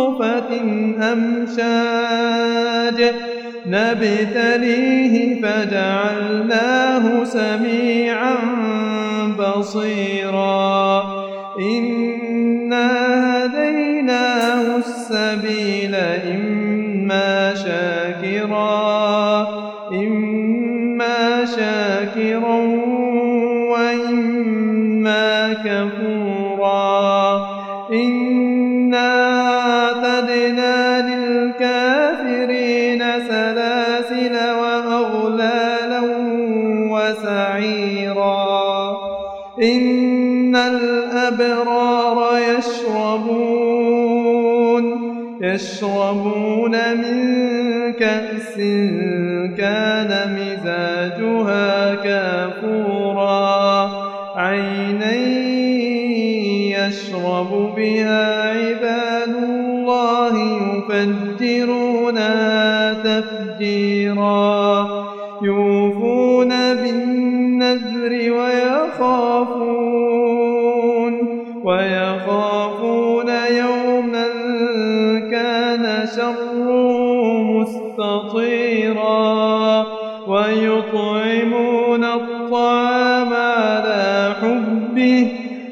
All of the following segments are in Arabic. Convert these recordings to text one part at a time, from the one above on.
نطفة أمشاج نبتليه فجعلناه سميعا بصيرا إنا هديناه السبيل إما يشربون. يشربون من كأس كان مزاجها كافورا. عينا يشرب بها عباد الله يفجرونها تفجيرا. يوفون بالنذر ويخافون ويخافون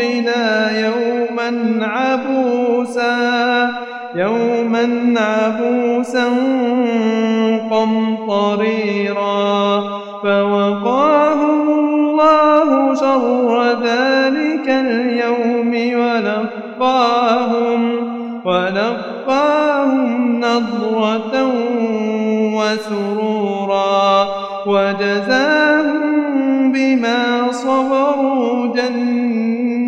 ربنا يوما عبوسا يوما عبوسا قمطريرا. فوقاهم الله شر ذلك اليوم ولقاهم ولقاهم نضرة وسرورا. وجزاهم بما صبروا جنة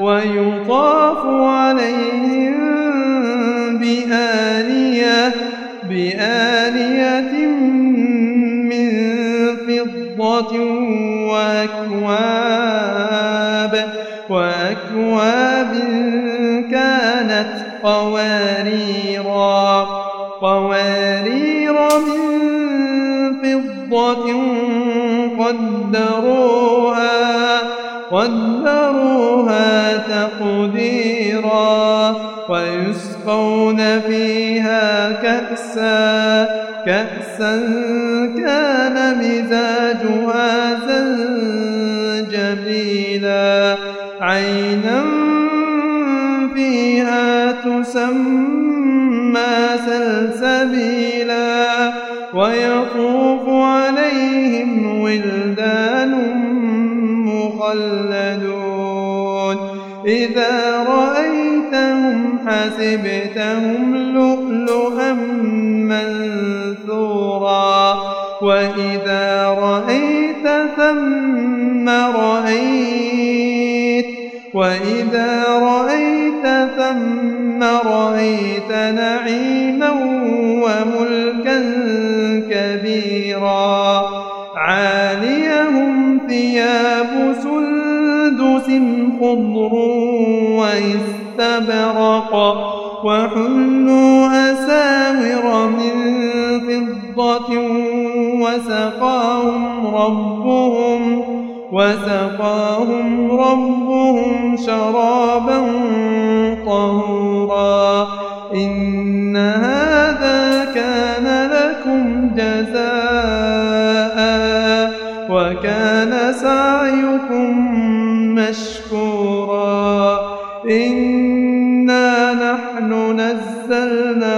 ويطاف عليهم بآنية بآنية من فضة وأكواب وأكواب كانت قواريرا قوارير من فضة قدروها. قدروها تقديرا ويسقون فيها كأسا كأسا كان مزاجها زنجبيلا عينا فيها تسمى سلسبيلا ويطوف عليهم ولدان مخلدون إذا رأيتهم حسبتهم لؤلؤا منثورا. وإذا رأيت ثم رأيت. وإذا رأيت ثم رأيت نعيما وملكا خضر واستبرق وحلوا أساور من فضة وسقاهم ربهم وسقاهم ربهم شرابا طهورا إن إنا نحن نزلنا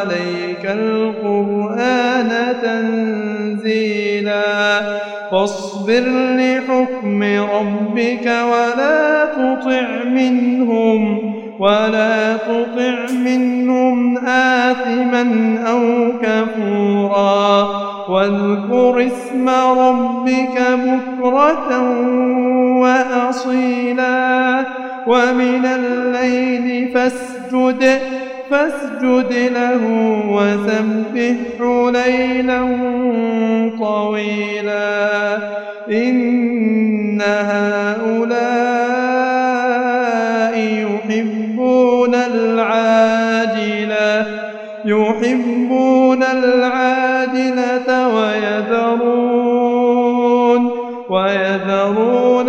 عليك القرآن تنزيلا فاصبر لحكم ربك ولا تطع منهم ولا تطع منهم ومن الليل فاسجد فاسجد له وسبحه ليلا طويلا. إن هؤلاء يحبون العاجلة يحبون العاجلة ويذرون ويذرون